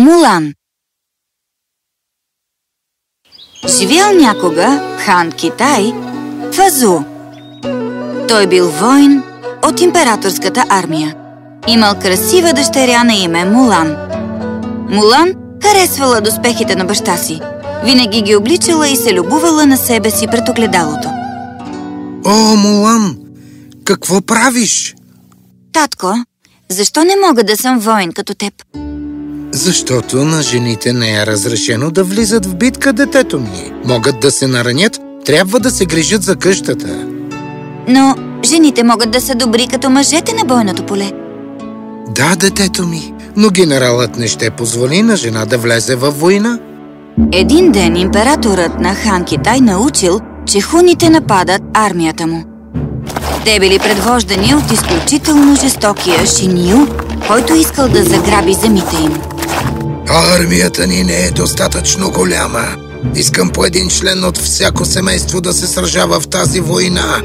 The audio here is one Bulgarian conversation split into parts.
Мулан Живял някога хан Китай в Азу. Той бил воин от императорската армия. Имал красива дъщеря на име Мулан. Мулан харесвала доспехите на баща си. Винаги ги обличала и се любувала на себе си пред огледалото. О, Мулан, какво правиш? Татко, защо не мога да съм воин като теб? Защото на жените не е разрешено да влизат в битка детето ми. Могат да се наранят, трябва да се грижат за къщата. Но жените могат да са добри като мъжете на бойното поле. Да, детето ми, но генералът не ще позволи на жена да влезе във война. Един ден императорът на Хан Китай научил, че хуните нападат армията му. Те били предвождани от изключително жестокия Шиню, който искал да заграби земите им. Армията ни не е достатъчно голяма. Искам по един член от всяко семейство да се сражава в тази война.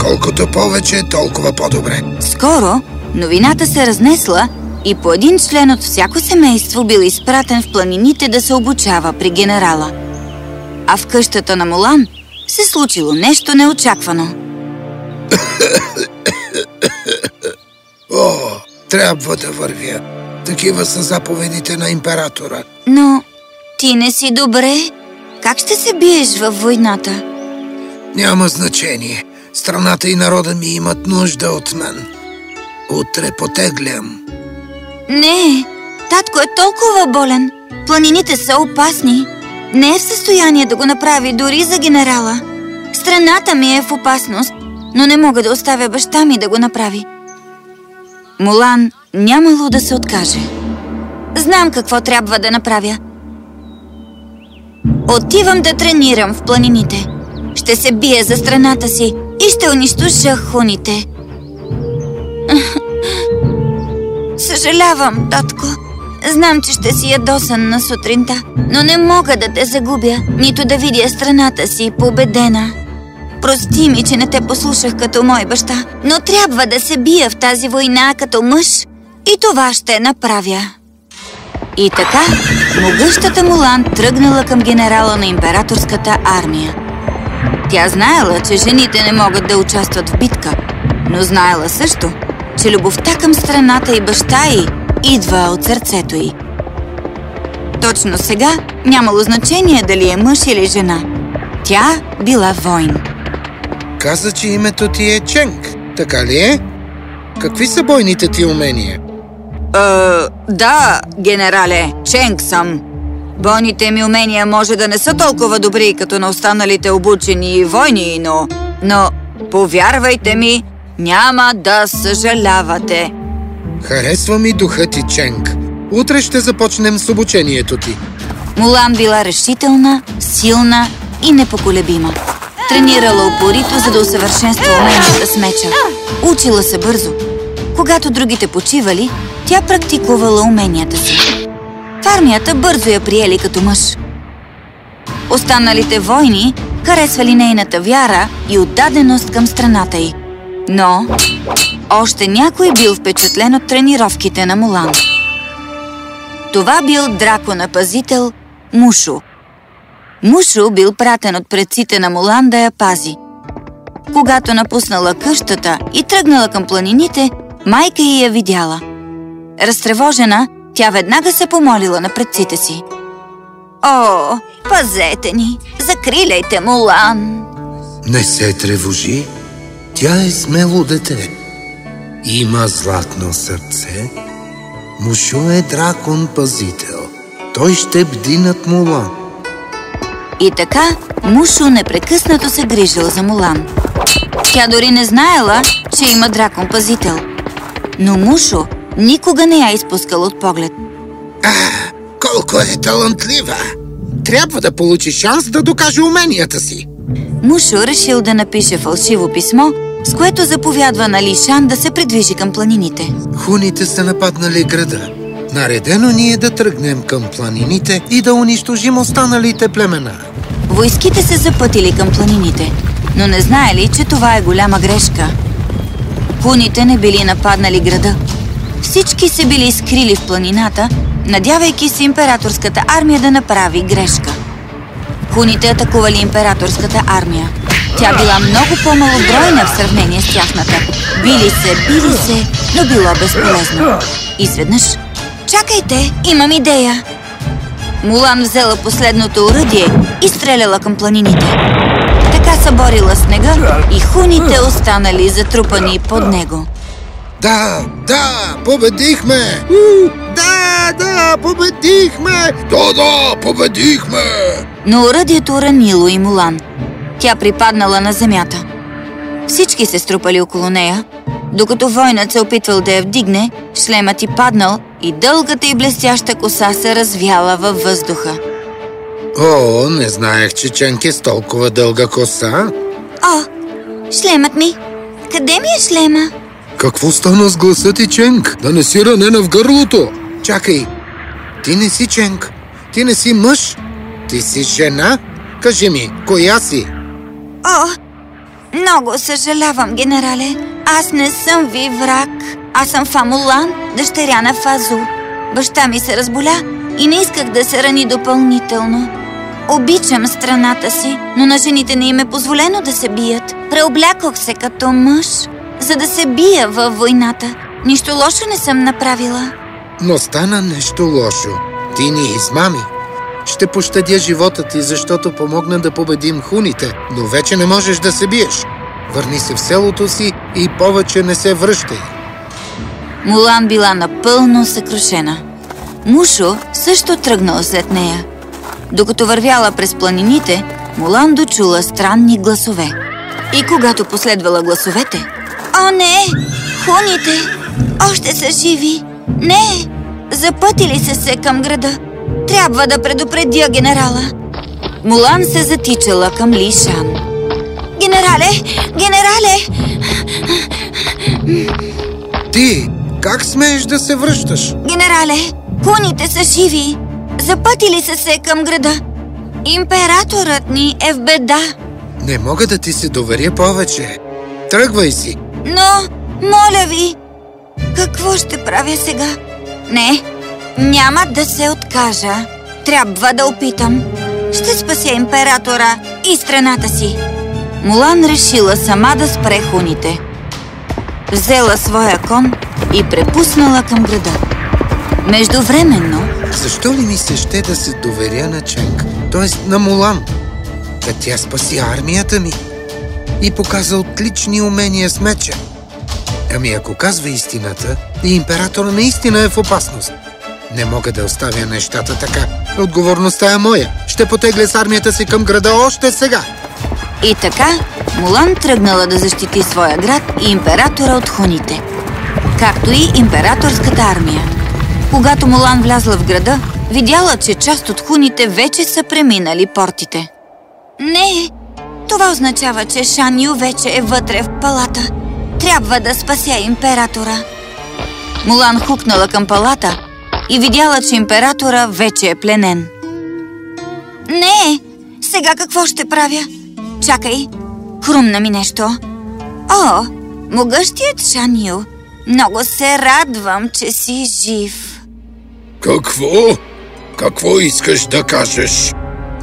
Колкото повече, толкова по-добре. Скоро новината се разнесла и по един член от всяко семейство бил изпратен в планините да се обучава при генерала. А в къщата на Молан се случило нещо неочаквано. О, трябва да вървя. Такива са заповедите на императора. Но ти не си добре. Как ще се биеш във войната? Няма значение. Страната и народа ми имат нужда от мен. Утре потеглям. Не, татко е толкова болен. Планините са опасни. Не е в състояние да го направи дори за генерала. Страната ми е в опасност, но не мога да оставя баща ми да го направи. Мулан нямало да се откаже. Знам какво трябва да направя. Отивам да тренирам в планините. Ще се бия за страната си и ще унищожа хуните. Съжалявам, татко. Знам, че ще си ядосан на сутринта, но не мога да те загубя, нито да видя страната си победена. Прости ми, че не те послушах като мой баща, но трябва да се бия в тази война като мъж и това ще направя. И така, могъщата Мулан тръгнала към генерала на императорската армия. Тя знаела, че жените не могат да участват в битка, но знаела също, че любовта към страната и баща й идва от сърцето й. Точно сега нямало значение дали е мъж или жена. Тя била войн. Каза, че името ти е Ченг, така ли е? Какви са бойните ти умения? Е, да, генерале, Ченг съм. Бойните ми умения може да не са толкова добри, като на останалите обучени войни, но... Но, повярвайте ми, няма да съжалявате. Харесва ми духът ти, Ченг. Утре ще започнем с обучението ти. Мулан била решителна, силна и непоколебима. Тренирала упорито, за да усъвършенства уменията с меча. Учила се бързо. Когато другите почивали, тя практикувала уменията си. В армията бързо я приели като мъж. Останалите войни харесвали нейната вяра и отдаденост към страната й. Но още някой бил впечатлен от тренировките на Мулан. Това бил дракона-пазител Мушо. Мушо бил пратен от предците на Мулан да я пази. Когато напуснала къщата и тръгнала към планините, майка й я видяла. Разтревожена, тя веднага се помолила на предците си. О, пазете ни! Закриляйте Мулан! Не се тревожи, тя е смело дете. Има златно сърце. Мушо е дракон-пазител. Той ще бди над Мулан. И така Мушо непрекъснато се грижил за Мулан. Тя дори не знаела, че има дракон-пазител. Но Мушо никога не я изпускал от поглед. А, колко е талантлива! Трябва да получи шанс да докаже уменията си. Мушо решил да напише фалшиво писмо, с което заповядва на Лишан да се придвижи към планините. Хуните са нападнали града. Наредено ни е да тръгнем към планините и да унищожим останалите племена. Войските се запътили към планините, но не знаели, че това е голяма грешка. Хуните не били нападнали града. Всички се били скрили в планината надявайки се императорската армия да направи грешка. Хуните атакували императорската армия. Тя била много по-малобройна в сравнение с тяхната. Били се, били се, но било безполезно. Изведнъж, чакайте, имам идея! Мулан взела последното оръдие и стреляла към планините. Така съборила снега и хуните останали затрупани под него. Да, да, победихме! Да, да, победихме! Да, да, победихме! Но оръдието ранило и Мулан. Тя припаднала на земята. Всички се струпали около нея, докато войнат се опитвал да я вдигне, шлемът и паднал и дългата и блестяща коса се развяла във въздуха. О, не знаех, че Ченк е с толкова дълга коса. О, шлемът ми! Къде ми е шлема? Какво стана с гласа ти, Ченк? Да не си ранена в гърлото? Чакай, ти не си Ченк. Ти не си мъж. Ти си жена. Кажи ми, коя си? О, много съжалявам, генерале. Аз не съм ви враг. Аз съм Фамулан, дъщеря на Фазу. Баща ми се разболя и не исках да се рани допълнително. Обичам страната си, но на жените не им е позволено да се бият. Преоблякох се като мъж, за да се бия във войната. Нищо лошо не съм направила. Но стана нещо лошо. Ти ни измами. Ще пощадя живота ти, защото помогна да победим хуните, но вече не можеш да се биеш. Върни се в селото си и повече не се връщай. Мулан била напълно съкрушена. Мушо също тръгнал след нея. Докато вървяла през планините, Мулан дочула странни гласове. И когато последвала гласовете... О, не! Хуните! Още са живи! Не! Запътили се се към града. Трябва да предупредя генерала. Мулан се затичала към Ли Шан. Генерале! Генерале! Ти, как смееш да се връщаш? Генерале, хуните са живи. Запътили са се към града. Императорът ни е в беда. Не мога да ти се доверя повече. Тръгвай си. Но, моля ви, какво ще правя сега? Не, няма да се откажа. Трябва да опитам. Ще спася императора и страната си. Мулан решила сама да спре хуните. Взела своя кон и препуснала към града. Междувременно... Защо ли ми се ще да се доверя на Ченк, т.е. на Мулан? Да тя спаси армията ми и показа отлични умения с меча. Ами ако казва истината, и император наистина е в опасност. Не мога да оставя нещата така. Отговорността е моя. Ще потегля с армията си към града още сега. И така, Мулан тръгнала да защити своя град и императора от хуните. Както и императорската армия. Когато Мулан влязла в града, видяла, че част от хуните вече са преминали портите. Не, това означава, че Шан вече е вътре в палата. Трябва да спася императора. Мулан хукнала към палата и видяла, че императора вече е пленен. Не, сега какво ще правя? Чакай, хрумна ми нещо. О, могъщият Шан много се радвам, че си жив. Какво? Какво искаш да кажеш?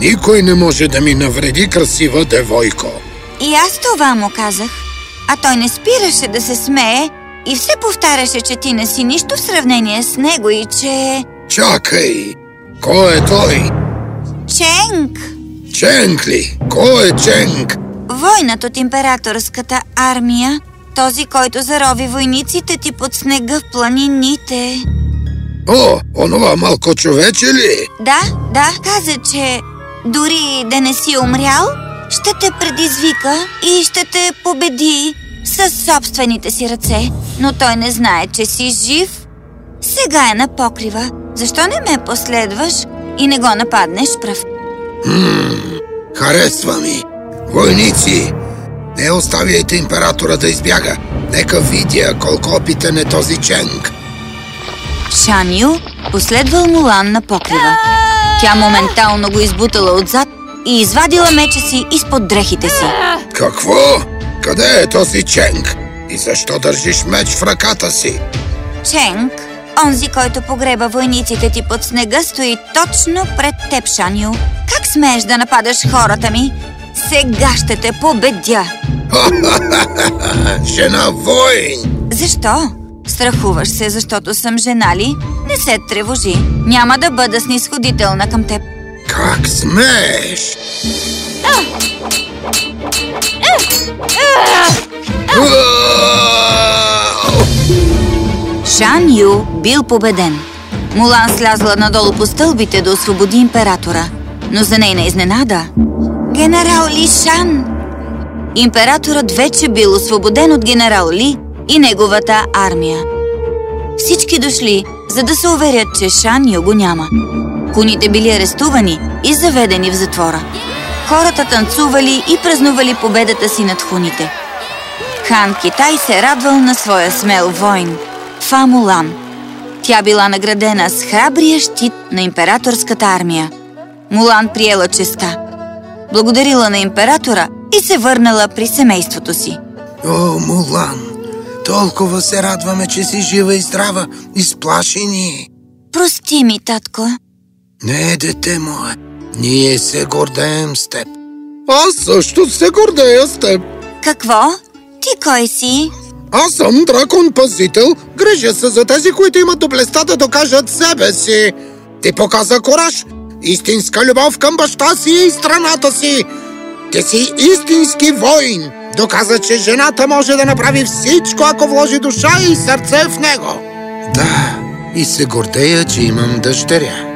Никой не може да ми навреди красива девойко. И аз това му казах. А той не спираше да се смее и все повтаряше, че ти не си нищо в сравнение с него и че... Чакай! Кой е той? Ченг! Ченк ли? Кой е Ченк? Войнат от императорската армия. Този, който зарови войниците ти под снега в планините. О, онова малко човече ли? Да, да, каза, че дори да не си умрял, ще те предизвика и ще те победи със собствените си ръце. Но той не знае, че си жив. Сега е на покрива. Защо не ме последваш и не го нападнеш пръв? Хм, харесва ми. Войници, не оставяйте императора да избяга. Нека видя колко опитен е този Ченг. Шаню последвал Мулан на покрива. Тя моментално го избутала отзад и извадила меча си изпод дрехите си. Какво? Къде е този Ченг? И защо държиш меч в ръката си? Ченг? Онзи, който погреба войниците ти под снега, стои точно пред теб, Шаню. Как смееш да нападаш хората ми? Сега ще те победя! Жена войн! Защо? Страхуваш се, защото съм жена ли? Не се тревожи. Няма да бъда снисходителна към теб. Как смееш? Шан Ю бил победен. Мулан слязла надолу по стълбите да освободи императора. Но за нейна изненада... Генерал Ли Шан! Императорът вече бил освободен от генерал Ли и неговата армия. Всички дошли, за да се уверят, че Шан Ю го няма. Куните били арестувани и заведени в затвора. Хората танцували и празнували победата си над хуните. Хан Китай се радвал на своя смел войн – Фа Мулан. Тя била наградена с храбрия щит на императорската армия. Мулан приела честа. Благодарила на императора и се върнала при семейството си. О, Мулан, толкова се радваме, че си жива и здрава. Изплаши ни. Прости ми, татко. Не, дете мое, ние се гордеем с теб. Аз също се гордея с теб. Какво? Ти кой си? Аз съм дракон-пазител, грижа се за тези, които имат доблестта да докажат себе си. Ти показа кораж, истинска любов към баща си и страната си. Ти си истински воин. Доказа, че жената може да направи всичко, ако вложи душа и сърце в него. Да, и се гордея, че имам дъщеря.